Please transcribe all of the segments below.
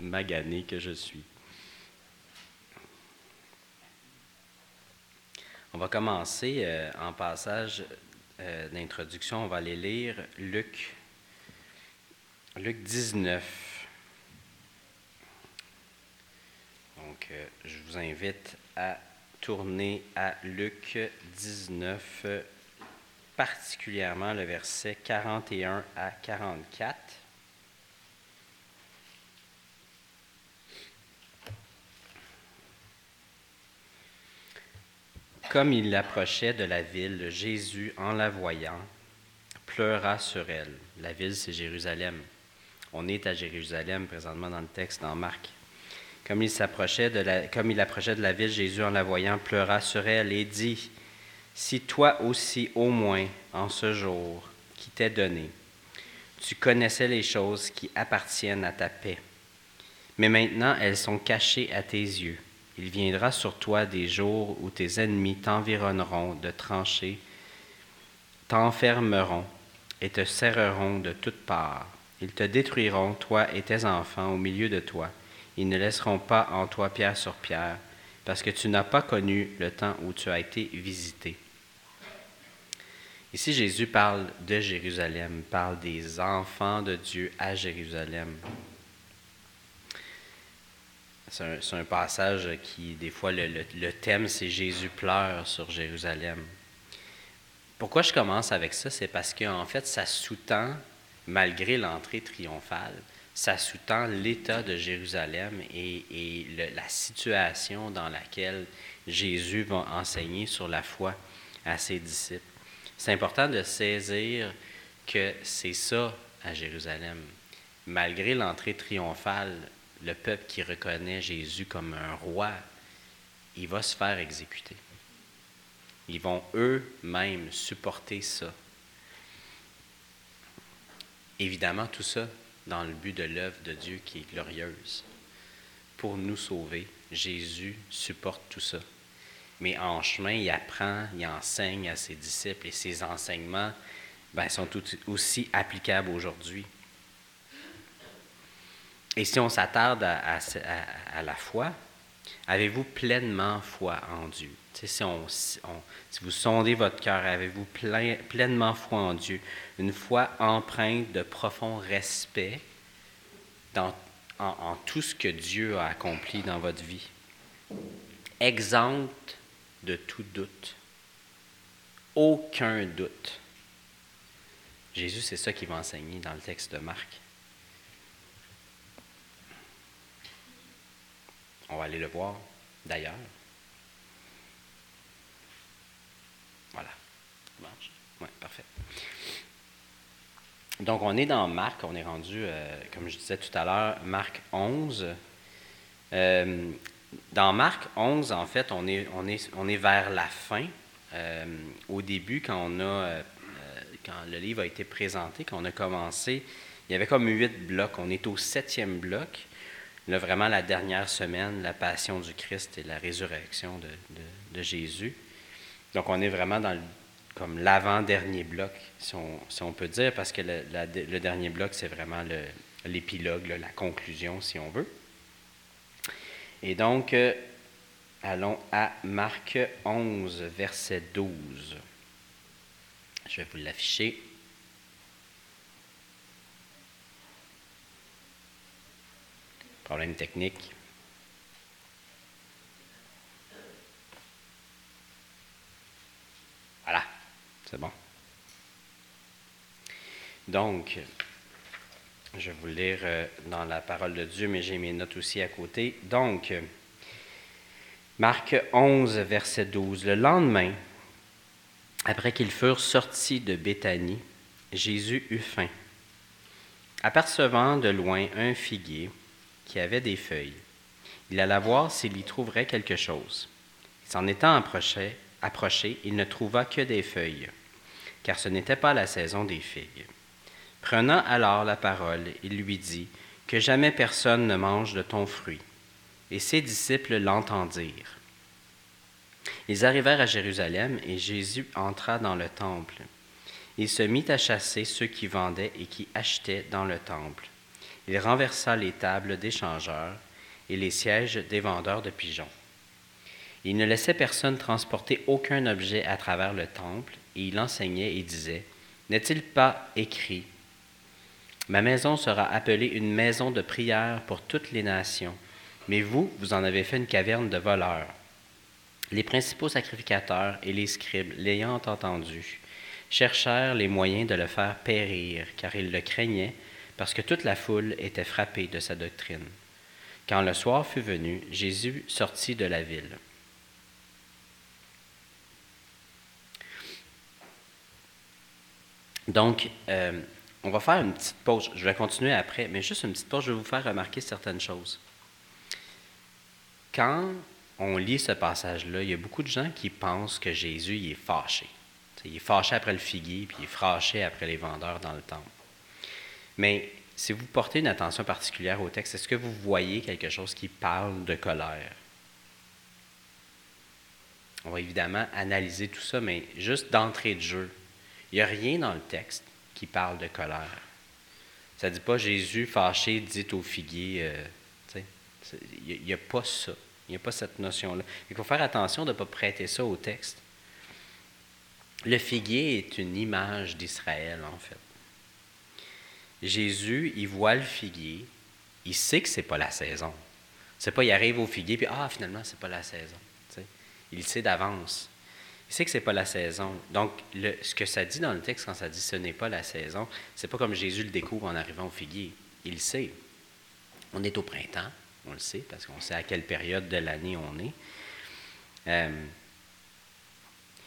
magané que je suis. On va commencer euh, en passage euh, d'introduction. On va aller lire Luc, Luc 19. Donc, euh, je vous invite à tourner à Luc 19, particulièrement le verset 41 à 44. Comme il approchait de la ville, Jésus, en la voyant, pleura sur elle. La ville, c'est Jérusalem. On est à Jérusalem présentement dans le texte, dans Marc. Comme il, s'approchait de la, comme il approchait de la ville, Jésus, en la voyant, pleura sur elle et dit, Si toi aussi, au moins, en ce jour qui t'est donné, tu connaissais les choses qui appartiennent à ta paix, mais maintenant elles sont cachées à tes yeux. Il viendra sur toi des jours où tes ennemis t'environneront de tranchées, t'enfermeront et te serreront de toutes parts. Ils te détruiront, toi et tes enfants, au milieu de toi. Ils ne laisseront pas en toi pierre sur pierre, parce que tu n'as pas connu le temps où tu as été visité. Ici, Jésus parle de Jérusalem, parle des enfants de Dieu à Jérusalem. C'est un, passage qui, des fois, le, thème, c'est Jésus pleure sur Jérusalem. Pourquoi je commence avec ça? C'est parce qu'en fait, ça sous-tend, malgré l'entrée triomphale, ça sous-tend l'état de Jérusalem et, la situation dans laquelle Jésus va enseigner sur la foi à ses disciples. C'est important de saisir que c'est ça à Jérusalem. Malgré l'entrée triomphale, le peuple qui reconnaît Jésus comme un roi, il va se faire exécuter. Ils vont eux-mêmes supporter ça. Évidemment, tout ça dans le but de l'œuvre de Dieu qui est glorieuse. Pour nous sauver, Jésus supporte tout ça. Mais en chemin, il apprend, il enseigne à ses disciples et ses enseignements ben, sont aussi applicables aujourd'hui. Et si on s'attarde à, la foi, avez-vous pleinement foi en Dieu? Si, vous sondez votre cœur, avez-vous pleinement foi en Dieu? Une foi empreinte de profond respect en, en, tout ce que Dieu a accompli dans votre vie. Exempte de tout doute. Aucun doute. Jésus, c'est ça qu'il va enseigner dans le texte de Marc. On va aller le voir d'ailleurs. Voilà. Oui, parfait. Donc, on est dans Marc, on est rendu, euh, comme je disais tout à l'heure, Marc 11. Euh, dans Marc 11, en fait, on est, vers la fin. Euh, au début, quand, on a, quand le livre a été présenté, quand on a commencé, il y avait comme huit blocs. On est au septième bloc. Là, vraiment, la dernière semaine, la passion du Christ et la résurrection de, Jésus. Donc, on est vraiment dans comme l'avant-dernier bloc, si on, peut dire, parce que le, dernier bloc, c'est vraiment l'épilogue, la conclusion, si on veut. Et donc, euh, allons à Marc 11, verset 12. Je vais vous l'afficher. Problème technique. Voilà, c'est bon. Donc, je vais vous lire euh, dans la parole de Dieu, mais j'ai mes notes aussi à côté. Donc, Marc 11, verset 12. Le lendemain, après qu'ils furent sortis de Béthanie, Jésus eut faim. Apercevant de loin un figuier, qui avait des feuilles. Il alla voir s'il y trouverait quelque chose. S'en étant approché, approché, il ne trouva que des feuilles, car ce n'était pas la saison des figues. Prenant alors la parole, il lui dit, Que jamais personne ne mange de ton fruit. Et ses disciples l'entendirent. Ils arrivèrent à Jérusalem, et Jésus entra dans le temple. Il se mit à chasser ceux qui vendaient et qui achetaient dans le temple Il renversa les tables des changeurs et les sièges des vendeurs de pigeons. Il ne laissait personne transporter aucun objet à travers le temple, et il enseignait et disait, N'est-il pas écrit, Ma maison sera appelée une maison de prière pour toutes les nations, mais vous, vous en avez fait une caverne de voleurs. Les principaux sacrificateurs et les scribes, l'ayant entendu, cherchèrent les moyens de le faire périr, car ils le craignaient, parce que toute la foule était frappée de sa doctrine. Quand le soir fut venu, Jésus sortit de la ville. Donc, euh, on va faire une petite pause. Je vais continuer après, mais juste une petite pause, je vais vous faire remarquer certaines choses. Quand on lit ce passage-là, il y a beaucoup de gens qui pensent que Jésus il est fâché. il est fâché après le figuier, puis il est fâché après les vendeurs dans le temple. Mais si vous portez une attention particulière au texte, est-ce que vous voyez quelque chose qui parle de colère? On va évidemment analyser tout ça, mais juste d'entrée de jeu, il n'y a rien dans le texte qui parle de colère. Ça ne dit pas Jésus fâché dit au figuier. Euh, il n'y a, pas ça. Il n'y a pas cette notion-là. Il faut faire attention de ne pas prêter ça au texte. Le figuier est une image d'Israël, en fait. Jésus, il voit le figuier, il sait que ce n'est pas la saison. C'est pas il arrive au figuier, puis ah, finalement, ce n'est pas la saison. Il sait d'avance. Il sait que ce n'est pas la saison. Donc, ce que ça dit dans le texte quand ça dit ce n'est pas la saison, c'est pas comme Jésus le découvre en arrivant au figuier. Il sait. On est au printemps, on le sait, parce qu'on sait à quelle période de l'année on est. Euh,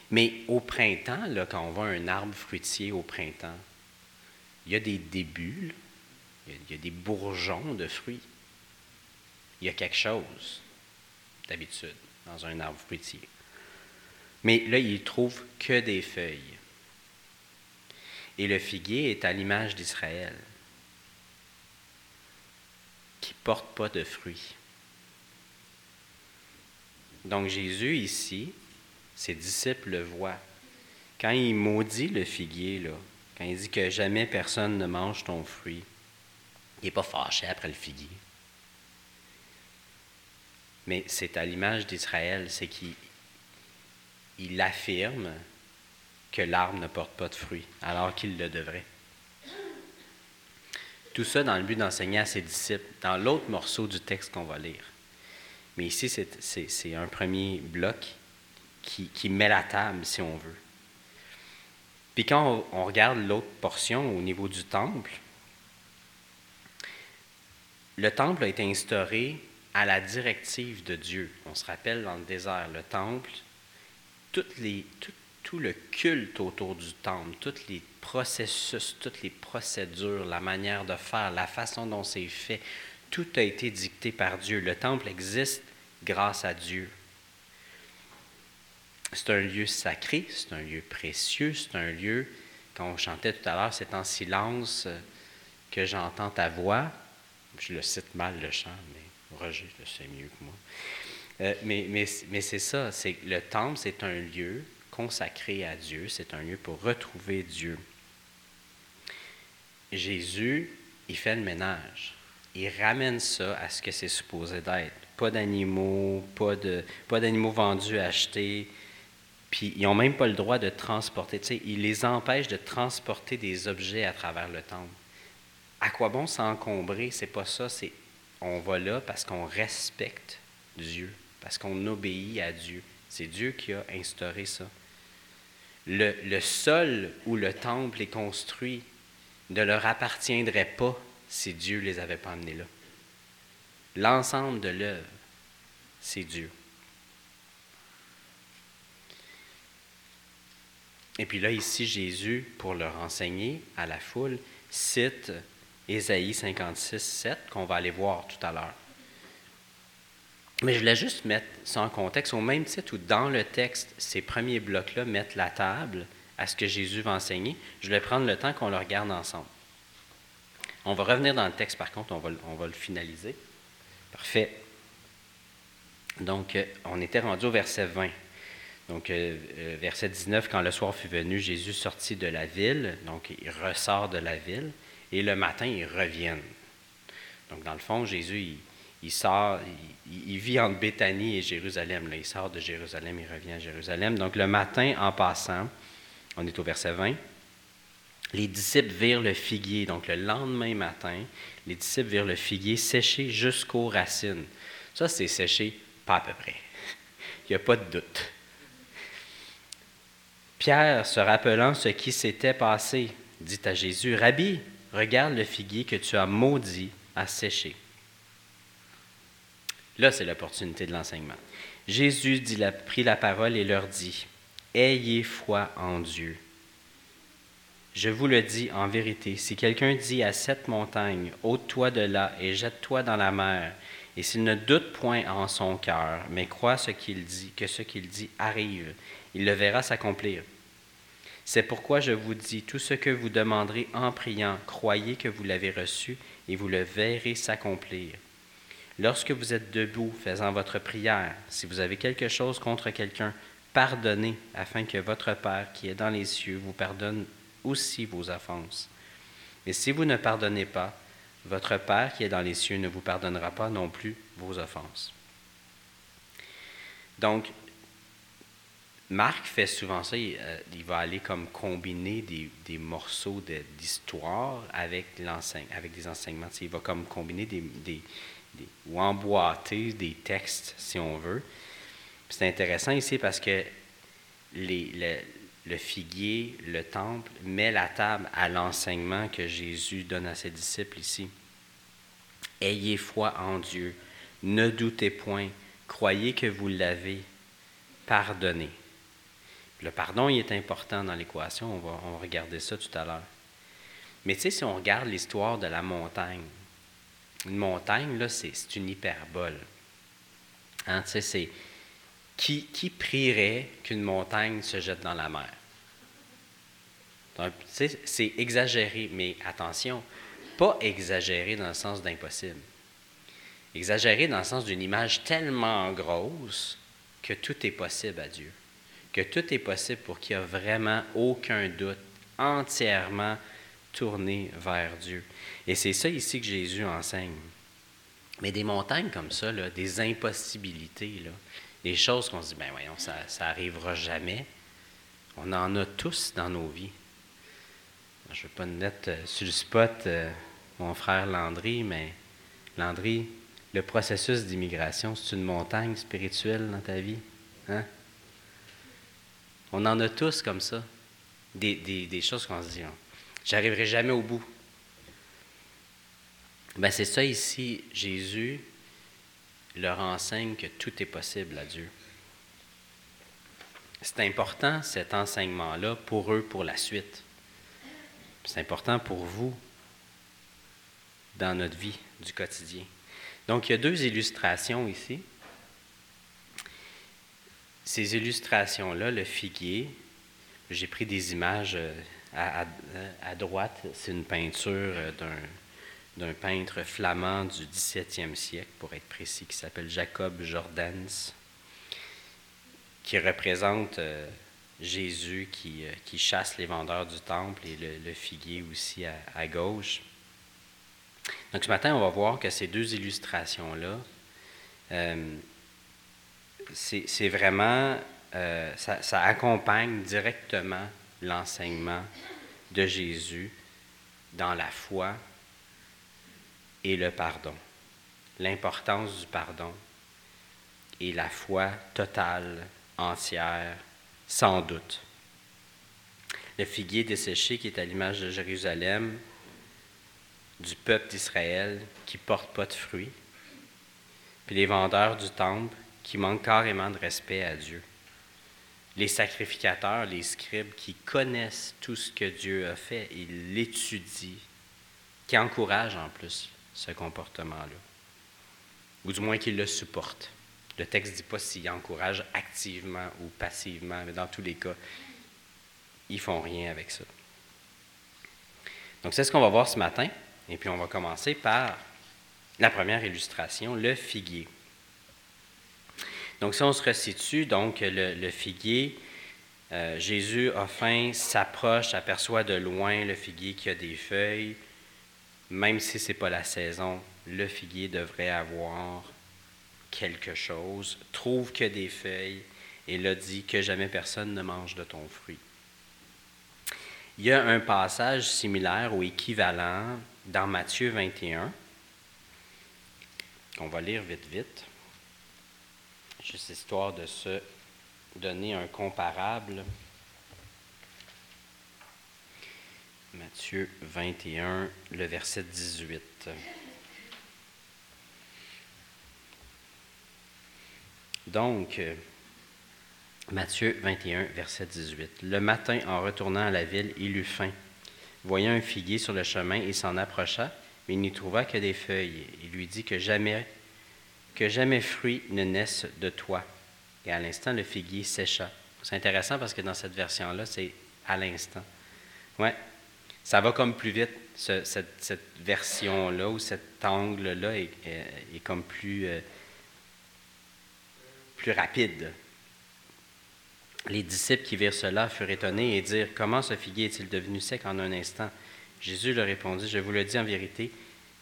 mais au printemps, quand on voit un arbre fruitier au printemps, il y a des débuts, il, y a, des bourgeons de fruits. Il y a quelque chose, d'habitude, dans un arbre fruitier. Mais là, il trouve que des feuilles. Et le figuier est à l'image d'Israël, qui ne porte pas de fruits. Donc Jésus, ici, ses disciples le voient. Quand il maudit le figuier, là, il dit que jamais personne ne mange ton fruit, il n'est pas fâché après le figuier. Mais c'est à l'image d'Israël, c'est qu'il il affirme que l'arbre ne porte pas de fruits, alors qu'il le devrait. Tout ça dans le but d'enseigner à ses disciples, dans l'autre morceau du texte qu'on va lire. Mais ici, c'est un premier bloc qui, met la table, si on veut. Quand on, regarde l'autre portion au niveau du temple, le temple a été instauré à la directive de Dieu. On se rappelle dans le désert, le temple les, tout, le culte autour du temple, tous les processus, toutes les procédures, la manière de faire, la façon dont c'est fait, tout a été dicté par Dieu. Le temple existe grâce à Dieu. C'est un lieu sacré, c'est un lieu précieux, c'est un lieu, quand on chantait tout à l'heure, c'est en silence que j'entends ta voix. Je le cite mal le chant, mais Roger le sait mieux que moi. Euh, mais, c'est ça, c'est le temple, c'est un lieu consacré à Dieu, c'est un lieu pour retrouver Dieu. Jésus, il fait le ménage. Il ramène ça à ce que c'est supposé d'être. Pas d'animaux, pas d'animaux vendus, achetés. Puis ils n'ont même pas le droit de transporter. Tu sais, il les empêche de transporter des objets à travers le temple. À quoi bon s'encombrer? C'est pas ça. C'est on va là parce qu'on respecte Dieu parce qu'on obéit à Dieu. C'est Dieu qui a instauré ça. Le, sol où le temple est construit ne leur appartiendrait pas si Dieu ne les avait pas amenés là. L'ensemble de l'œuvre, c'est Dieu. Et puis là, ici, Jésus, pour leur enseigner à la foule, cite Ésaïe 56, 7, qu'on va aller voir tout à l'heure. Mais je voulais juste mettre ça en contexte, au même titre où dans le texte, ces premiers blocs-là mettent la table à ce que Jésus va enseigner. Je vais prendre le temps qu'on le regarde ensemble. On va revenir dans le texte, par contre, on va, on va le finaliser. Parfait. Donc, euh, on était rendu au verset 20. Donc, euh, euh, verset 19, quand le soir fut venu, Jésus sortit de la ville, donc il ressort de la ville, et le matin, ils reviennent. Donc, dans le fond, Jésus, il, sort, il, vit entre Béthanie et Jérusalem. Là, il sort de Jérusalem, il revient à Jérusalem. Donc, le matin, en passant, on est au verset 20, les disciples virent le figuier. Donc, le lendemain matin, les disciples virent le figuier séché jusqu'aux racines. Ça, c'est séché pas à peu près. Il n'y a pas de doute. Pierre, se rappelant ce qui s'était passé, dit à Jésus, Rabbi, regarde le figuier que tu as maudit à sécher. Là, c'est l'opportunité de l'enseignement. Jésus dit, prit la parole et leur dit, Ayez foi en Dieu. Je vous le dis en vérité, si quelqu'un dit à cette montagne, ôte-toi de là et jette-toi dans la mer, et s'il ne doute point en son cœur, mais croit ce qu'il dit, que ce qu'il dit arrive, il le verra s'accomplir. C'est pourquoi je vous dis, tout ce que vous demanderez en priant, croyez que vous l'avez reçu, et vous le verrez s'accomplir. Lorsque vous êtes debout faisant votre prière, si vous avez quelque chose contre quelqu'un, pardonnez, afin que votre Père qui est dans les cieux vous pardonne aussi vos offenses. Mais si vous ne pardonnez pas, votre Père qui est dans les cieux ne vous pardonnera pas non plus vos offenses. Donc, Marc fait souvent ça, il, euh, va aller comme combiner des, morceaux d'histoire avec, avec des enseignements. Il va comme combiner des, des, ou emboîter des textes, si on veut. C'est intéressant ici parce que les, le figuier, le temple, met la table à l'enseignement que Jésus donne à ses disciples ici. Ayez foi en Dieu, ne doutez point, croyez que vous l'avez pardonné. Le pardon, il est important dans l'équation, on va, on regarder ça tout à l'heure. Mais tu sais, si on regarde l'histoire de la montagne, une montagne, là, c'est une hyperbole. Hein, tu c'est qui, prierait qu'une montagne se jette dans la mer? c'est exagéré, mais attention, pas exagéré dans le sens d'impossible. Exagéré dans le sens d'une image tellement grosse que tout est possible à Dieu. Que tout est possible pour qu'il n'y ait vraiment aucun doute, entièrement tourné vers Dieu. Et c'est ça ici que Jésus enseigne. Mais des montagnes comme ça, des impossibilités, là, des choses qu'on se dit, ben voyons, ça, ça arrivera jamais. On en a tous dans nos vies. Je ne veux pas mettre euh, sur le spot euh, mon frère Landry, mais Landry, le processus d'immigration, c'est une montagne spirituelle dans ta vie. Hein? On en a tous comme ça. Des, choses qu'on se dit, hein. j'arriverai jamais au bout. Ben, c'est ça ici, Jésus leur enseigne que tout est possible à Dieu. C'est important cet enseignement-là pour eux pour la suite. C'est important pour vous dans notre vie du quotidien. Donc, il y a deux illustrations ici. Ces illustrations-là, le figuier, j'ai pris des images euh, à, droite, c'est une peinture euh, d'un d'un peintre flamand du 17e siècle, pour être précis, qui s'appelle Jacob Jordans, qui représente euh, Jésus qui, euh, qui, chasse les vendeurs du temple et le, figuier aussi à, gauche. Donc ce matin, on va voir que ces deux illustrations-là, euh, c'est vraiment, ça accompagne directement l'enseignement de Jésus dans la foi et le pardon, l'importance du pardon et la foi totale, entière, sans doute. Le figuier desséché qui est à l'image de Jérusalem, du peuple d'Israël qui ne porte pas de fruits, puis les vendeurs du temple qui manquent carrément de respect à Dieu. Les sacrificateurs, les scribes qui connaissent tout ce que Dieu a fait, ils l'étudient, qui encouragent en plus ce comportement-là. Ou du moins qu'il le supporte. Le texte ne dit pas s'il encourage activement ou passivement, mais dans tous les cas, ils font rien avec ça. Donc c'est ce qu'on va voir ce matin. Et puis on va commencer par la première illustration, le figuier. Donc si on se resitue, donc le, figuier, euh, Jésus a faim, s'approche, aperçoit de loin le figuier qui a des feuilles, même si ce n'est pas la saison, le figuier devrait avoir quelque chose, trouve que des feuilles, et l'a dit que jamais personne ne mange de ton fruit. Il y a un passage similaire ou équivalent dans Matthieu 21, qu'on va lire vite vite, juste histoire de se donner un comparable. Matthieu 21, le verset 18. Donc, Matthieu 21, verset 18. Le matin, en retournant à la ville, il eut faim. Voyant un figuier sur le chemin, il s'en approcha, mais il n'y trouva que des feuilles. Il lui dit que jamais, que jamais fruit ne naisse de toi. Et à l'instant, le figuier sécha. C'est intéressant parce que dans cette version-là, c'est à l'instant. Ouais, ça va comme plus vite. cette, version-là ou cet angle-là est, comme plus, euh, plus rapide. Les disciples qui virent cela furent étonnés et dirent Comment ce figuier est-il devenu sec en un instant Jésus leur répondit Je vous le dis en vérité,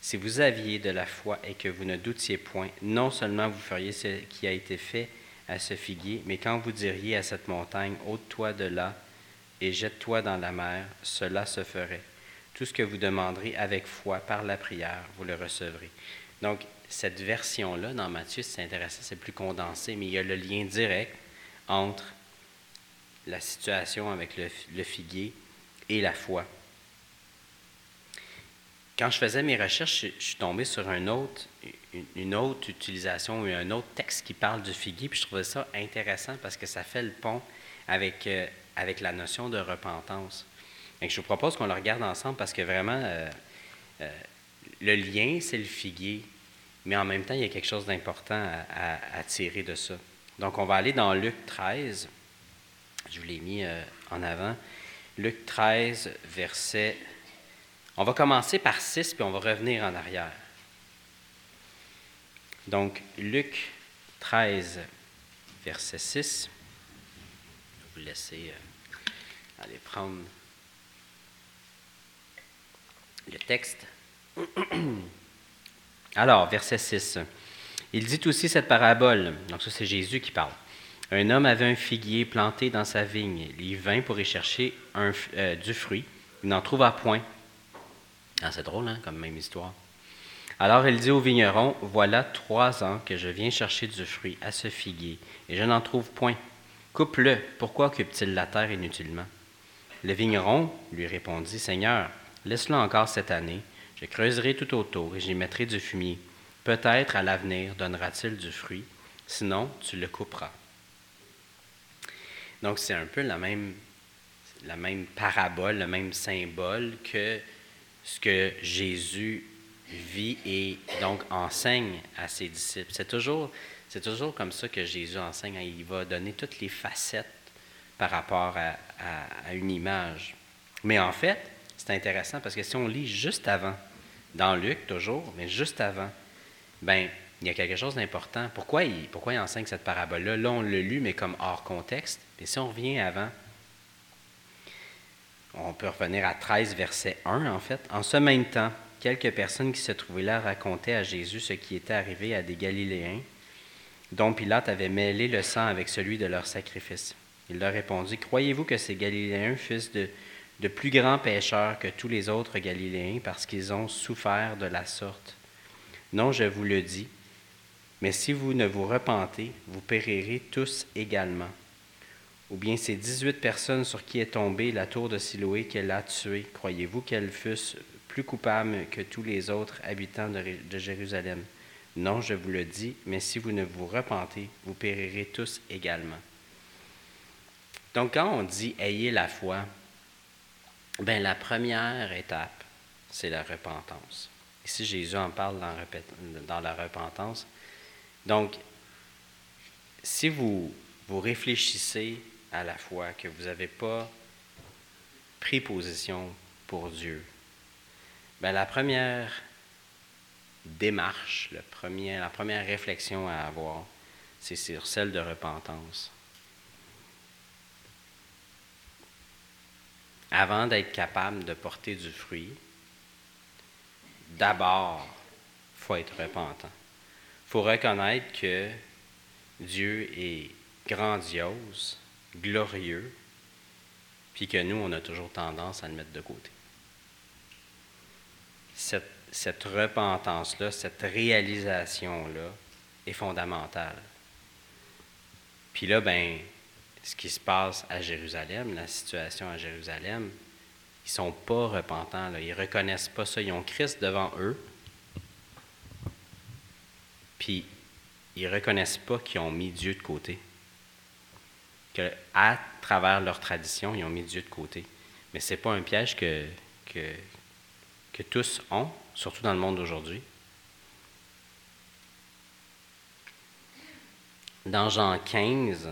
si vous aviez de la foi et que vous ne doutiez point, non seulement vous feriez ce qui a été fait à ce figuier, mais quand vous diriez à cette montagne ôte-toi de là et jette-toi dans la mer, cela se ferait. Tout ce que vous demanderez avec foi par la prière, vous le recevrez. Donc, cette version-là, dans Matthieu, c'est intéressant, c'est plus condensé, mais il y a le lien direct entre la situation avec le, figuier et la foi. Quand je faisais mes recherches, je, suis tombé sur une, autre utilisation ou un autre texte qui parle du figuier, puis je trouvais ça intéressant parce que ça fait le pont avec, euh, avec la notion de repentance. je vous propose qu'on le regarde ensemble parce que vraiment, euh, euh, le lien, c'est le figuier, mais en même temps, il y a quelque chose d'important à tirer de ça. Donc, on va aller dans Luc 13. Je vous l'ai mis euh, en avant. Luc 13, verset. On va commencer par 6, puis on va revenir en arrière. Donc, Luc 13, verset 6. Je vais vous laisser aller prendre le texte. Alors, verset 6. Il dit aussi cette parabole. Donc, ça, c'est Jésus qui parle. Un homme avait un figuier planté dans sa vigne. Il vint pour y chercher euh, du fruit. Il n'en trouva point. Ah, c'est drôle, hein, comme même histoire. Alors il dit au vigneron, Voilà trois ans que je viens chercher du fruit à ce figuier, et je n'en trouve point. Coupe-le, pourquoi occupe-t-il la terre inutilement Le vigneron lui répondit, Seigneur, laisse-le encore cette année, je creuserai tout autour et j'y mettrai du fumier. Peut-être à l'avenir donnera-t-il du fruit, sinon tu le couperas. Donc, c'est un peu la même, la même parabole, le même symbole que ce que Jésus vit et donc enseigne à ses disciples. C'est toujours, c'est toujours comme ça que Jésus enseigne. Il va donner toutes les facettes par rapport à, une image. Mais en fait, c'est intéressant parce que si on lit juste avant, dans Luc toujours, mais juste avant, ben il y a quelque chose d'important. Pourquoi il, pourquoi il enseigne cette parabole-là? Là, on l'a lu, mais comme hors contexte. Mais si on revient avant, on peut revenir à 13, verset 1, en fait. En ce même temps, quelques personnes qui se trouvaient là racontaient à Jésus ce qui était arrivé à des Galiléens, dont Pilate avait mêlé le sang avec celui de leur sacrifice. Il leur répondit, Croyez-vous que ces Galiléens fussent de, de plus grands pécheurs que tous les autres Galiléens parce qu'ils ont souffert de la sorte? Non, je vous le dis mais si vous ne vous repentez, vous périrez tous également. Ou bien ces dix-huit personnes sur qui est tombée la tour de Siloé qu'elle a tuées, croyez-vous qu'elles fussent plus coupables que tous les autres habitants de, Jérusalem? Non, je vous le dis, mais si vous ne vous repentez, vous périrez tous également. Donc quand on dit ayez la foi, ben la première étape, c'est la repentance. Ici, Jésus en parle dans, la repentance. Donc, si vous, vous réfléchissez à la fois que vous n'avez pas pris position pour Dieu, bien, la première démarche, le premier, la première réflexion à avoir, c'est sur celle de repentance. Avant d'être capable de porter du fruit, d'abord, faut être repentant. Il faut reconnaître que Dieu est grandiose, glorieux, puis que nous, on a toujours tendance à le mettre de côté. Cette, cette repentance-là, cette réalisation-là est fondamentale. Puis là, ben, ce qui se passe à Jérusalem, la situation à Jérusalem, ils sont pas repentants, ils reconnaissent pas ça. Ils ont Christ devant eux, puis ils reconnaissent pas qu'ils ont mis Dieu de côté. Que à travers leur tradition, ils ont mis Dieu de côté. Mais ce n'est pas un piège que, que, que tous ont, surtout dans le monde d'aujourd'hui. Dans Jean 15,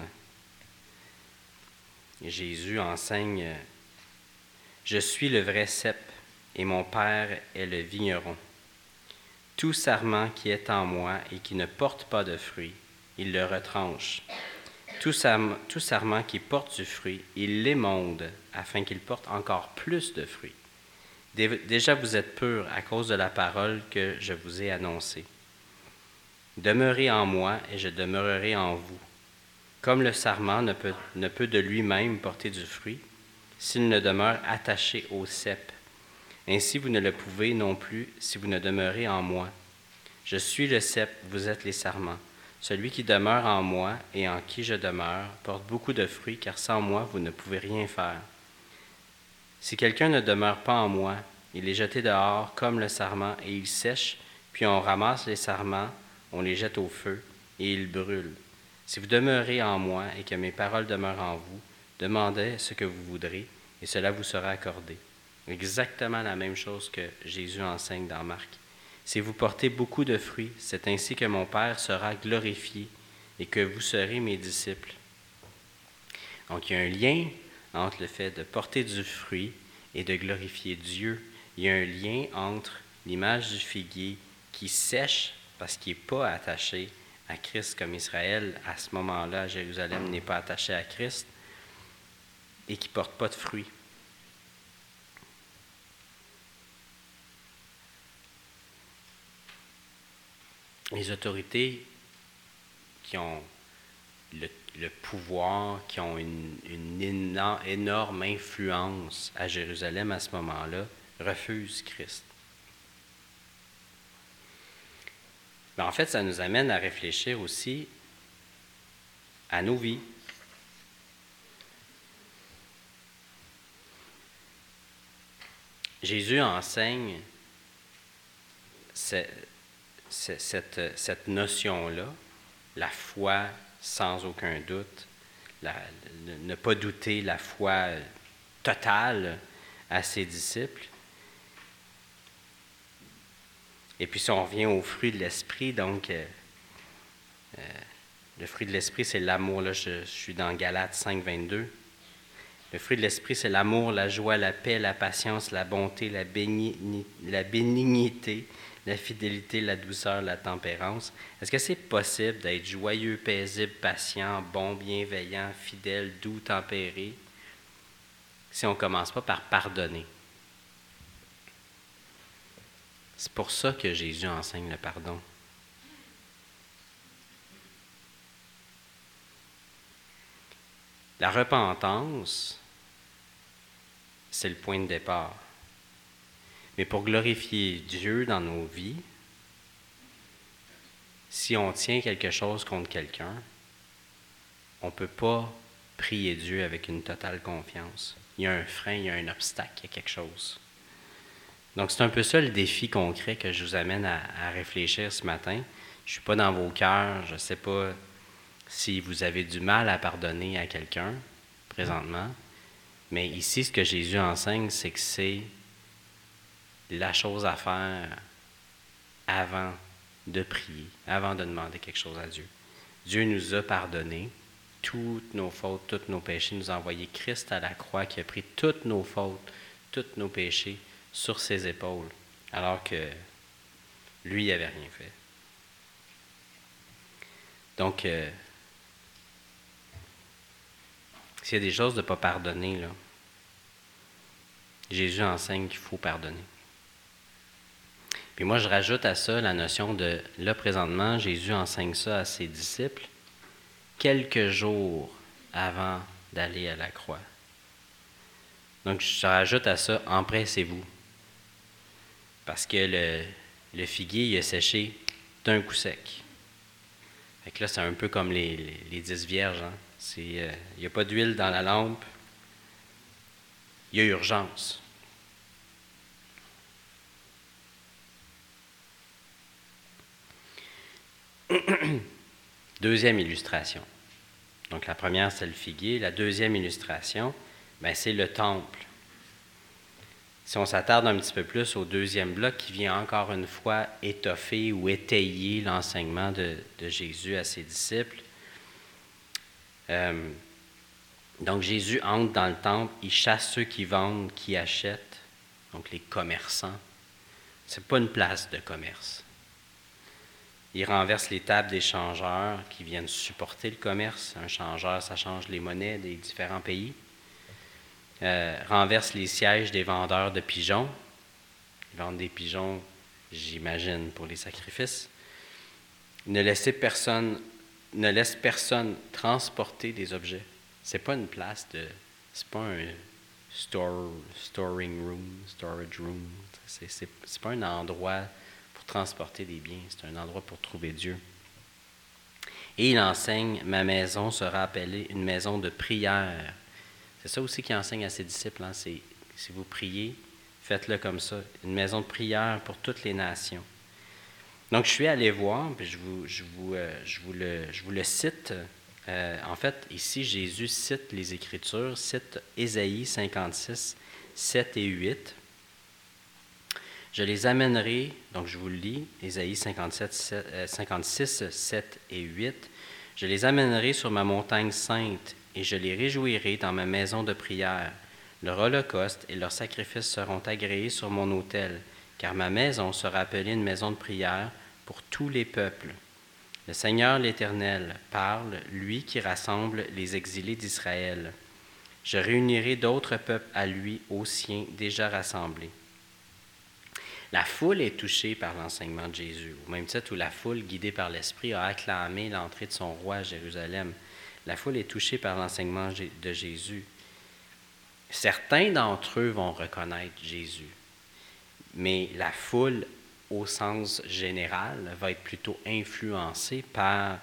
Jésus enseigne Je suis le vrai cep et mon Père est le vigneron. Tout sarment qui est en moi et qui ne porte pas de fruit, il le retranche. Tout, sarment, qui porte du fruit, il l'émonde afin qu'il porte encore plus de fruits. Déjà vous êtes purs à cause de la parole que je vous ai annoncée. Demeurez en moi et je demeurerai en vous. Comme le sarment ne peut, de lui-même porter du fruit, s'il ne demeure attaché au cep. Ainsi vous ne le pouvez non plus si vous ne demeurez en moi. Je suis le cep, vous êtes les sarments. Celui qui demeure en moi et en qui je demeure porte beaucoup de fruits, car sans moi vous ne pouvez rien faire. Si quelqu'un ne demeure pas en moi, il est jeté dehors comme le sarment et il sèche, puis on ramasse les sarments, on les jette au feu et ils brûlent. Si vous demeurez en moi et que mes paroles demeurent en vous, demandez ce que vous voudrez et cela vous sera accordé. Exactement la même chose que Jésus enseigne dans Marc. Si vous portez beaucoup de fruits, c'est ainsi que mon Père sera glorifié et que vous serez mes disciples. Donc il y a un lien entre le fait de porter du fruit et de glorifier Dieu. Il y a un lien entre l'image du figuier qui sèche parce qu'il n'est pas attaché à Christ comme Israël, à ce moment-là, Jérusalem n'est pas attaché à Christ et qui ne porte pas de fruits. Les autorités qui ont le, pouvoir, qui ont une énorme influence à Jérusalem à ce moment-là, refusent Christ. Mais en fait, ça nous amène à réfléchir aussi à nos vies. Jésus enseigne cette, cette notion-là, la foi sans aucun doute, ne pas douter la foi totale à ses disciples. Et puis si on revient au fruit de l'esprit, donc euh, euh, le fruit de l'esprit, c'est l'amour. Là, je, suis dans Galates 5, 22. Le fruit de l'esprit, c'est l'amour, la joie, la paix, la patience, la bonté, la, la bénignité, la fidélité, la douceur, la tempérance. Est-ce que c'est possible d'être joyeux, paisible, patient, bon, bienveillant, fidèle, doux, tempéré, si on ne commence pas par pardonner? C'est pour ça que Jésus enseigne le pardon. La repentance, c'est le point de départ. Mais pour glorifier Dieu dans nos vies, si on tient quelque chose contre quelqu'un, on ne peut pas prier Dieu avec une totale confiance. Il y a un frein, il y a un obstacle, il y a quelque chose. Donc, c'est un peu ça le défi concret que je vous amène à, réfléchir ce matin. Je ne suis pas dans vos cœurs, je ne sais pas si vous avez du mal à pardonner à quelqu'un présentement, mais ici, ce que Jésus enseigne, c'est que c'est la chose à faire avant de prier, avant de demander quelque chose à Dieu. Dieu nous a pardonné toutes nos fautes, tous nos péchés, nous a envoyé Christ à la croix qui a pris toutes nos fautes, tous nos péchés sur ses épaules, alors que lui n'avait rien fait. Donc, euh, s'il y a des choses de ne pas pardonner, Jésus enseigne qu'il faut pardonner. Puis moi, je rajoute à ça la notion de, là présentement, Jésus enseigne ça à ses disciples quelques jours avant d'aller à la croix. Donc, je rajoute à ça, empressez-vous. Parce que le, figuier, il a séché d'un coup sec. Fait que là, c'est un peu comme les, les, dix vierges. Hein. Euh, il n'y a pas d'huile dans la lampe. Il y a urgence. Deuxième illustration. Donc la première, c'est le figuier. La deuxième illustration, ben, c'est le temple. Si on s'attarde un petit peu plus au deuxième bloc qui vient encore une fois étoffer ou étayer l'enseignement de, Jésus à ses disciples. Euh, donc Jésus entre dans le temple, il chasse ceux qui vendent, qui achètent, donc les commerçants. Ce n'est pas une place de commerce. Il renverse les tables des changeurs qui viennent supporter le commerce. Un changeur, ça change les monnaies des différents pays. Euh, renverse les sièges des vendeurs de pigeons. Ils vendent des pigeons, j'imagine, pour les sacrifices. Ne, laisse personne, ne laisse personne transporter des objets. C'est pas une place de. C'est pas un store, storing room, storage room. C'est, c'est pas un endroit pour transporter des biens. C'est un endroit pour trouver Dieu. Et il enseigne Ma maison sera appelée une maison de prière c'est ça aussi qu'il enseigne à ses disciples. Hein, c'est si vous priez, faites-le comme ça. Une maison de prière pour toutes les nations. Donc, je suis allé voir, puis je vous, euh, le, cite. Euh, en fait, ici, Jésus cite les Écritures, cite Ésaïe 56, 7 et 8. Je les amènerai, donc je vous le lis, Ésaïe 57, 56, 7 et 8. Je les amènerai sur ma montagne sainte et je les réjouirai dans ma maison de prière. Leur holocauste et leurs sacrifices seront agréés sur mon autel, car ma maison sera appelée une maison de prière pour tous les peuples. Le Seigneur l'Éternel parle, lui qui rassemble les exilés d'Israël. Je réunirai d'autres peuples à lui, aux siens déjà rassemblés. La foule est touchée par l'enseignement de Jésus, au même titre où la foule, guidée par l'Esprit, a acclamé l'entrée de son roi à Jérusalem. La foule est touchée par l'enseignement de Jésus. Certains d'entre eux vont reconnaître Jésus, mais la foule, au sens général, va être plutôt influencée par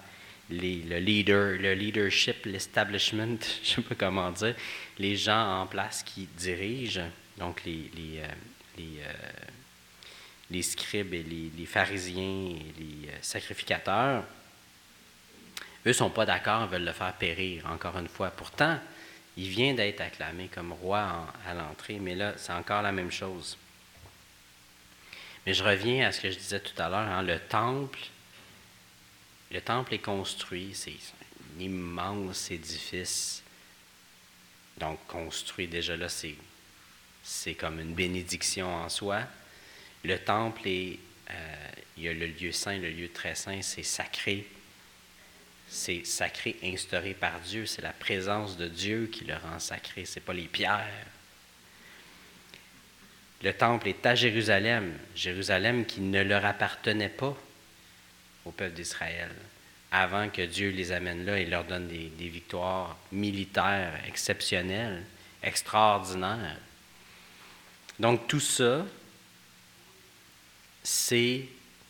le leader, le leadership, l'establishment, je ne sais pas comment dire, les gens en place qui dirigent, donc les, les, euh, euh, scribes et les, les, pharisiens et les euh, sacrificateurs, eux ne sont pas d'accord, veulent le faire périr, encore une fois. Pourtant, il vient d'être acclamé comme roi à l'entrée, mais là, c'est encore la même chose. Mais je reviens à ce que je disais tout à l'heure, hein, le temple, le temple est construit, c'est un immense édifice. Donc, construit déjà là, c'est, c'est comme une bénédiction en soi. Le temple est, euh, il y a le lieu saint, le lieu très saint, c'est sacré c'est sacré, instauré par Dieu. C'est la présence de Dieu qui le rend sacré, ce n'est pas les pierres. Le temple est à Jérusalem, Jérusalem qui ne leur appartenait pas au peuple d'Israël, avant que Dieu les amène là et leur donne des, des victoires militaires exceptionnelles, extraordinaires. Donc tout ça, c'est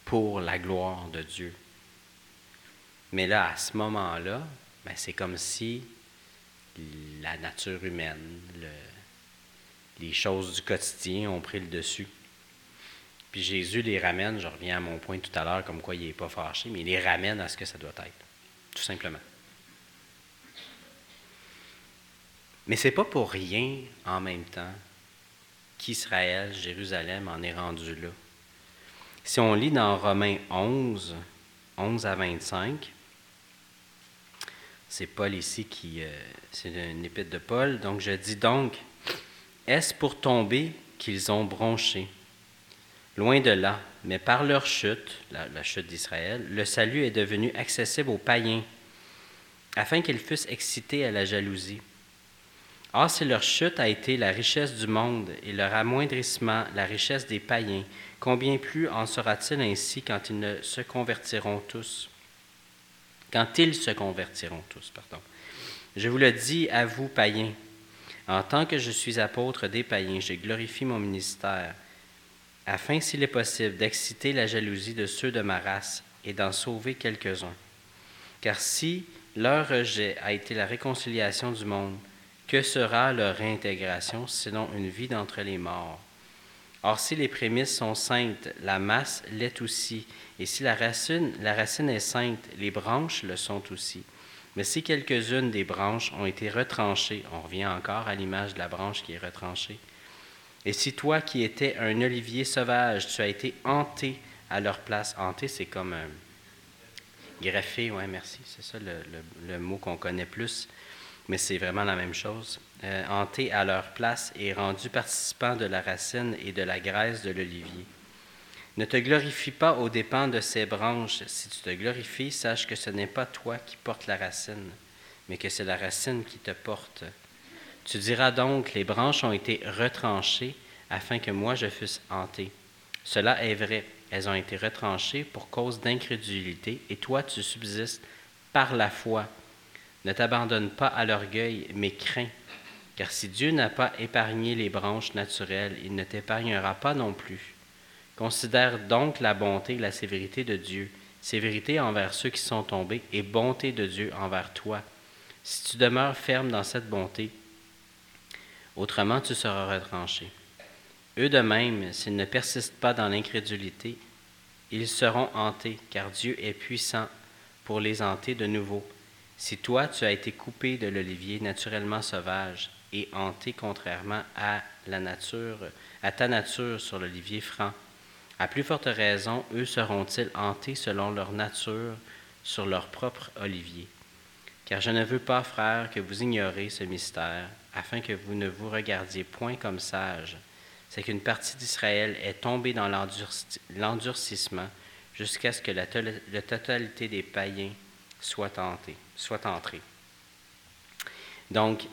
pour la gloire de Dieu. Mais là, à ce moment-là, ben, c'est comme si la nature humaine, les choses du quotidien ont pris le dessus. Puis Jésus les ramène, je reviens à mon point tout à l'heure, comme quoi il n'est pas fâché, mais il les ramène à ce que ça doit être, tout simplement. Mais ce n'est pas pour rien en même temps qu'Israël, Jérusalem en est rendu là. Si on lit dans Romains 11, 11 à 25, c'est Paul ici qui. Euh, c'est une épître de Paul. Donc je dis donc, est-ce pour tomber qu'ils ont bronché? Loin de là, mais par leur chute, la, chute d'Israël, le salut est devenu accessible aux païens, afin qu'ils fussent excités à la jalousie. Or, si leur chute a été la richesse du monde et leur amoindrissement la richesse des païens, combien plus en sera-t-il ainsi quand ils ne se convertiront tous? Quand ils se convertiront tous, pardon. Je vous le dis à vous, païens, en tant que je suis apôtre des païens, je glorifie mon ministère, afin, s'il est possible, d'exciter la jalousie de ceux de ma race et d'en sauver quelques-uns. Car si leur rejet a été la réconciliation du monde, que sera leur réintégration sinon une vie d'entre les morts? Or, si les prémices sont saintes, la masse l'est aussi, et si la racine, la racine est sainte, les branches le sont aussi. Mais si quelques-unes des branches ont été retranchées, on revient encore à l'image de la branche qui est retranchée, et si toi qui étais un olivier sauvage, tu as été hanté à leur place, hanté c'est comme un greffé, oui merci, c'est ça le mot qu'on connaît plus mais c'est vraiment la même chose. Euh, hantés à leur place et rendus participants de la racine et de la graisse de l'olivier. Ne te glorifie pas aux dépens de ces branches. Si tu te glorifies, sache que ce n'est pas toi qui portes la racine, mais que c'est la racine qui te porte. Tu diras donc, les branches ont été retranchées afin que moi je fusse hanté. Cela est vrai, elles ont été retranchées pour cause d'incrédulité, et toi tu subsistes par la foi. Ne t'abandonne pas à l'orgueil, mais crains, car si Dieu n'a pas épargné les branches naturelles, il ne t'épargnera pas non plus. Considère donc la bonté et la sévérité de Dieu, sévérité envers ceux qui sont tombés et bonté de Dieu envers toi. Si tu demeures ferme dans cette bonté, autrement tu seras retranché. Eux de même, s'ils ne persistent pas dans l'incrédulité, ils seront hantés, car Dieu est puissant pour les hanter de nouveau. Si toi, tu as été coupé de l'olivier naturellement sauvage et hanté contrairement à la nature, à ta nature sur l'olivier franc, à plus forte raison, eux seront-ils hantés selon leur nature sur leur propre olivier. Car je ne veux pas, frères, que vous ignorez ce mystère, afin que vous ne vous regardiez point comme sages. C'est qu'une partie d'Israël est tombée dans l'endurcissement jusqu'à ce que la, la totalité des païens soit tentée soit entré. Donc,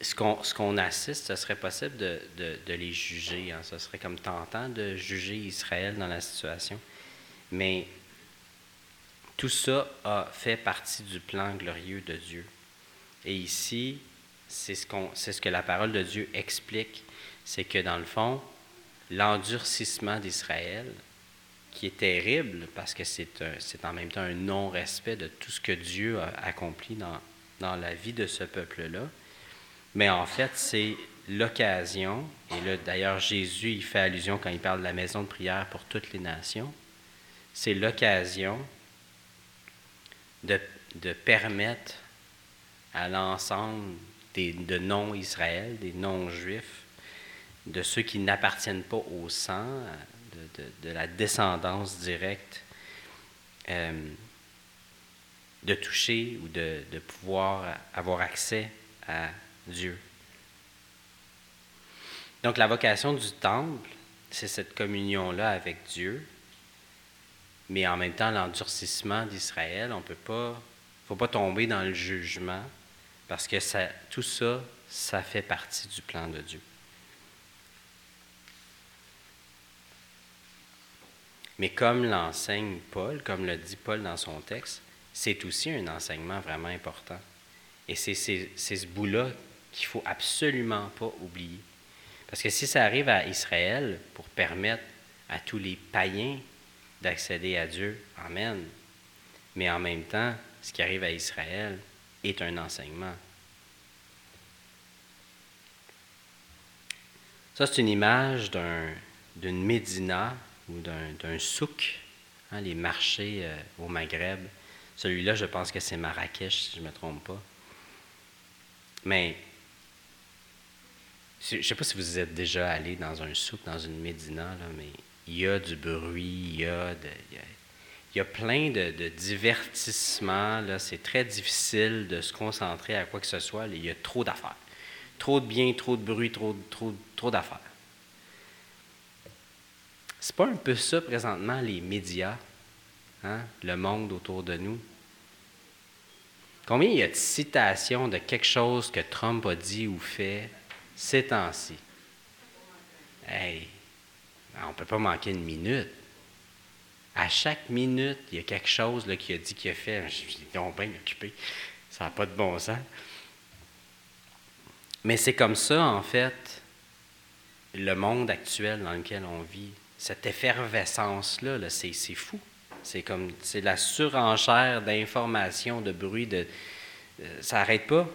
ce qu'on assiste, ce serait possible de, les juger. Hein. Ce serait comme tentant de juger Israël dans la situation. Mais tout ça a fait partie du plan glorieux de Dieu. Et ici, c'est ce, ce que la parole de Dieu explique. C'est que dans le fond, l'endurcissement d'Israël, qui est terrible parce que c'est en même temps un non-respect de tout ce que Dieu a accompli dans, dans la vie de ce peuple-là. Mais en fait, c'est l'occasion, et là d'ailleurs Jésus il fait allusion quand il parle de la maison de prière pour toutes les nations, c'est l'occasion de, de, permettre à l'ensemble des, de non-Israël, des non-juifs, de ceux qui n'appartiennent pas au sang, de, la descendance directe, euh, de toucher ou de, de pouvoir avoir accès à Dieu. Donc la vocation du temple, c'est cette communion-là avec Dieu, mais en même temps l'endurcissement d'Israël, on peut pas, faut pas tomber dans le jugement, parce que ça, tout ça, ça fait partie du plan de Dieu. Mais comme l'enseigne Paul, comme le dit Paul dans son texte, c'est aussi un enseignement vraiment important. Et c'est ce bout-là qu'il ne faut absolument pas oublier. Parce que si ça arrive à Israël pour permettre à tous les païens d'accéder à Dieu, Amen. Mais en même temps, ce qui arrive à Israël est un enseignement. Ça, c'est une image d'une médina ou d'un souk, hein, les marchés euh, au Maghreb. Celui-là, je pense que c'est Marrakech, si je ne me trompe pas. Mais je ne sais pas si vous êtes déjà allé dans un souk, dans une médina, là, mais il y a du bruit, il y a, il y a, plein de, divertissements. C'est très difficile de se concentrer à quoi que ce soit. il y a trop d'affaires. Trop de biens, trop de bruit, trop, trop, trop d'affaires. C'est pas un peu ça présentement, les médias, hein, le monde autour de nous? Combien il y a de citations de quelque chose que Trump a dit ou fait ces temps-ci? Hey, on ne peut pas manquer une minute. À chaque minute, il y a quelque chose qu'il a dit qu'il a fait. Je suis bien occupé. Ça n'a pas de bon sens. Mais c'est comme ça, en fait, le monde actuel dans lequel on vit. Cette effervescence-là, -là, c'est fou. C'est comme c'est la surenchère d'informations, de bruit, de, euh, ça n'arrête pas.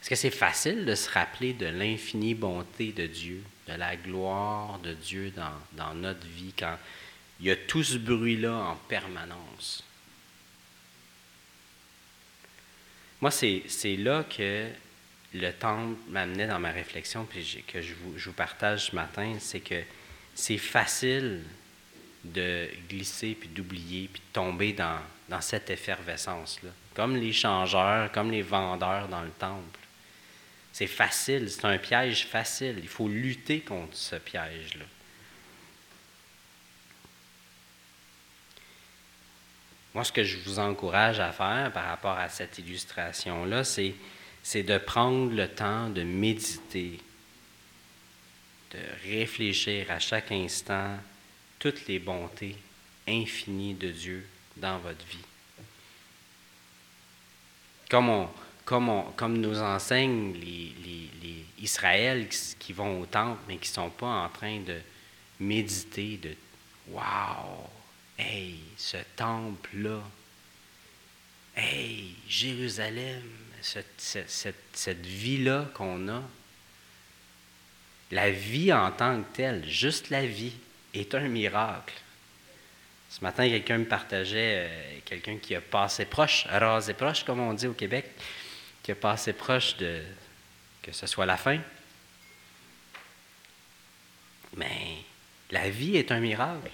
Est-ce que c'est facile de se rappeler de l'infinie bonté de Dieu, de la gloire de Dieu dans, dans notre vie quand il y a tout ce bruit-là en permanence? Moi, c'est là que le temps m'amenait dans ma réflexion, puis que je vous, je vous partage ce matin, c'est que c'est facile de glisser, puis d'oublier, puis de tomber dans, dans cette effervescence-là. Comme les changeurs, comme les vendeurs dans le temple. C'est facile, c'est un piège facile. Il faut lutter contre ce piège-là. Moi, ce que je vous encourage à faire par rapport à cette illustration-là, c'est, de prendre le temps de méditer, de réfléchir à chaque instant toutes les bontés infinies de Dieu dans votre vie. Comme, on, comme, nous enseignent les, les, Israël qui, vont au temple, mais qui ne sont pas en train de méditer, de Wow! Hey, ce temple-là! Hey, Jérusalem! Cette vie-là qu'on a, la vie en tant que telle, juste la vie, est un miracle. Ce matin, quelqu'un me partageait, euh, quelqu'un qui a passé proche, rasé proche, comme on dit au Québec, qui a passé proche de que ce soit la fin. Mais la vie est un miracle.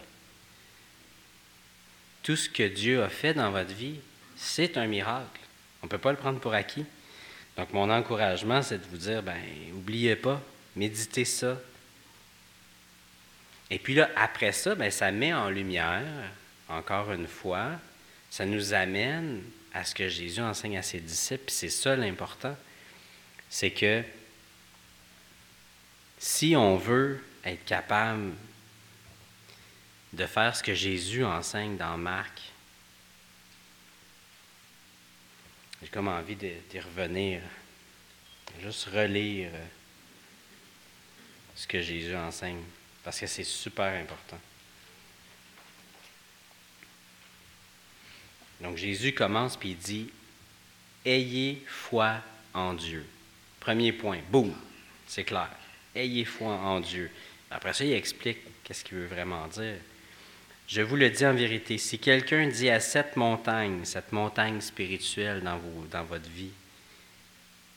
Tout ce que Dieu a fait dans votre vie, c'est un miracle. On ne peut pas le prendre pour acquis. Donc, mon encouragement, c'est de vous dire, ben, oubliez pas, méditez ça, et puis là, après ça, bien, ça met en lumière, encore une fois, ça nous amène à ce que Jésus enseigne à ses disciples, c'est ça l'important, c'est que si on veut être capable de faire ce que Jésus enseigne dans Marc, j'ai comme envie d'y revenir, juste relire ce que Jésus enseigne parce que c'est super important. Donc Jésus commence puis il dit Ayez foi en Dieu. Premier point, boum, c'est clair. Ayez foi en Dieu. Après ça, il explique qu'est-ce qu'il veut vraiment dire. Je vous le dis en vérité, si quelqu'un dit à cette montagne, cette montagne spirituelle dans, dans votre vie,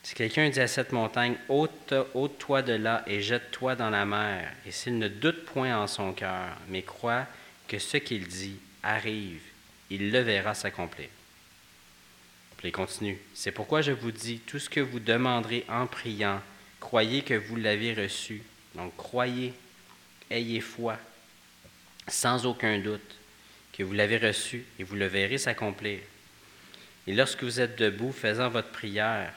si quelqu'un dit à cette montagne, ôte-toi de là et jette-toi dans la mer, et s'il ne doute point en son cœur, mais croit que ce qu'il dit arrive, il le verra s'accomplir. Il continue. C'est pourquoi je vous dis, tout ce que vous demanderez en priant, croyez que vous l'avez reçu. Donc croyez, ayez foi, sans aucun doute, que vous l'avez reçu et vous le verrez s'accomplir. Et lorsque vous êtes debout, faisant votre prière,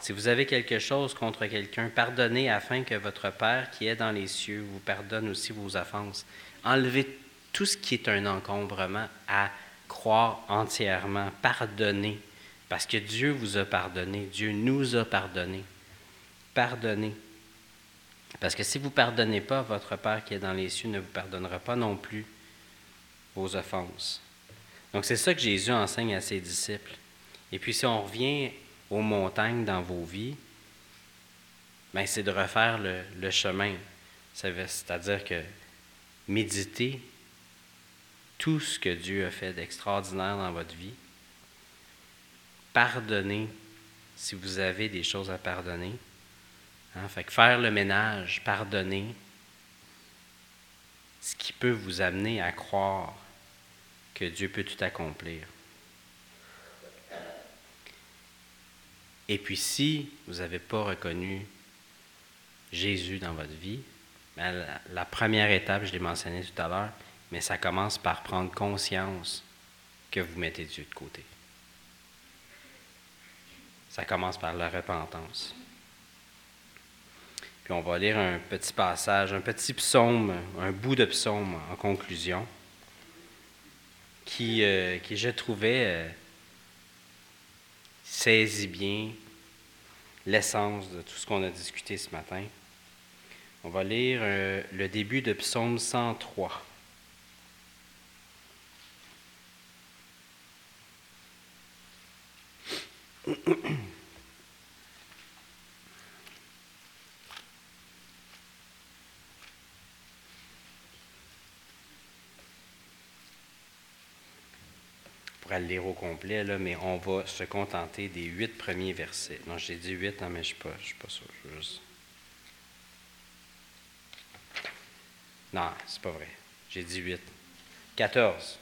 si vous avez quelque chose contre quelqu'un, pardonnez afin que votre Père qui est dans les cieux vous pardonne aussi vos offenses. Enlevez tout ce qui est un encombrement à croire entièrement, pardonnez, parce que Dieu vous a pardonné, Dieu nous a pardonné. Pardonnez. Parce que si vous ne pardonnez pas, votre Père qui est dans les cieux ne vous pardonnera pas non plus vos offenses. Donc c'est ça que Jésus enseigne à ses disciples. Et puis si on revient aux montagnes dans vos vies, ben, c'est de refaire le, chemin. C'est-à-dire que méditer tout ce que Dieu a fait d'extraordinaire dans votre vie, pardonner si vous avez des choses à pardonner. Hein, faire le ménage, pardonner, ce qui peut vous amener à croire que Dieu peut tout accomplir. Et puis si vous n'avez pas reconnu Jésus dans votre vie, ben, la, première étape, je l'ai mentionné tout à l'heure, mais ça commence par prendre conscience que vous mettez Dieu de côté. Ça commence par la repentance. Puis on va lire un petit passage, un petit psaume, un bout de psaume en conclusion, qui, euh, qui je trouvais, euh, saisit bien l'essence de tout ce qu'on a discuté ce matin. On va lire euh, le début de psaume 103. Pourrait le lire au complet, là, mais on va se contenter des huit premiers versets. Non, j'ai dit huit, hein, mais je ne suis, pas sûr. Juste... Non, c'est pas vrai. J'ai dit huit. Quatorze.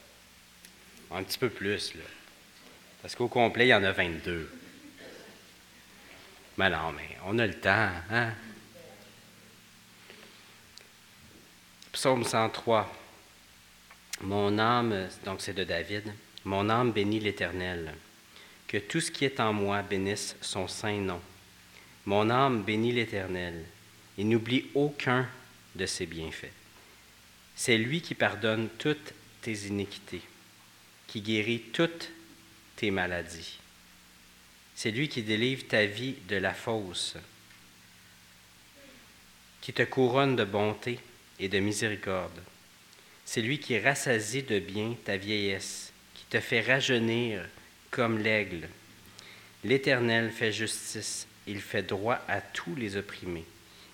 Un petit peu plus, là. Parce qu'au complet, il y en a 22. Mais non, mais on a le temps, hein? Psaume 103. Mon âme, donc c'est de David. Mon âme bénit l'Éternel. Que tout ce qui est en moi bénisse son saint nom. Mon âme bénit l'Éternel et n'oublie aucun de ses bienfaits. C'est lui qui pardonne toutes tes iniquités, qui guérit toutes maladies. C'est lui qui délivre ta vie de la fausse, qui te couronne de bonté et de miséricorde. C'est lui qui rassasie de bien ta vieillesse te fait rajeunir comme l'aigle. L'Éternel fait justice, il fait droit à tous les opprimés.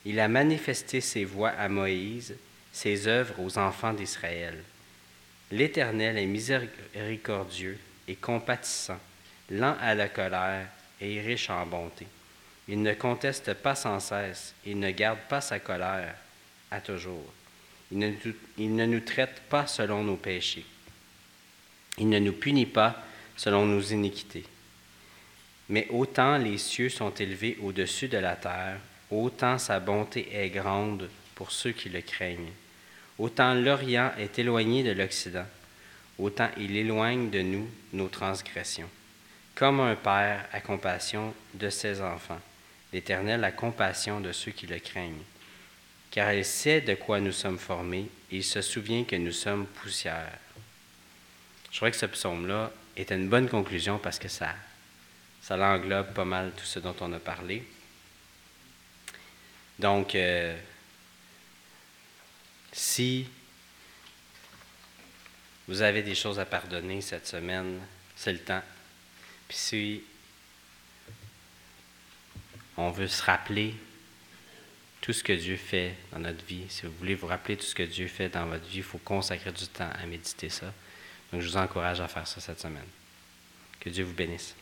Il a manifesté ses voies à Moïse, ses œuvres aux enfants d'Israël. L'Éternel est miséricordieux et compatissant, lent à la colère et riche en bonté. Il ne conteste pas sans cesse, il ne garde pas sa colère à toujours. Il ne, il ne nous traite pas selon nos péchés. Il ne nous punit pas selon nos iniquités. Mais autant les cieux sont élevés au-dessus de la terre, autant sa bonté est grande pour ceux qui le craignent. Autant l'Orient est éloigné de l'Occident, autant il éloigne de nous nos transgressions. Comme un père a compassion de ses enfants, l'Éternel a compassion de ceux qui le craignent. Car il sait de quoi nous sommes formés, et il se souvient que nous sommes poussière. Je crois que ce psaume-là était une bonne conclusion parce que ça, ça l'englobe pas mal tout ce dont on a parlé. Donc, euh, si vous avez des choses à pardonner cette semaine, c'est le temps. Puis si on veut se rappeler tout ce que Dieu fait dans notre vie, si vous voulez vous rappeler tout ce que Dieu fait dans votre vie, il faut consacrer du temps à méditer ça. Donc, je vous encourage à faire ça cette semaine. Que Dieu vous bénisse.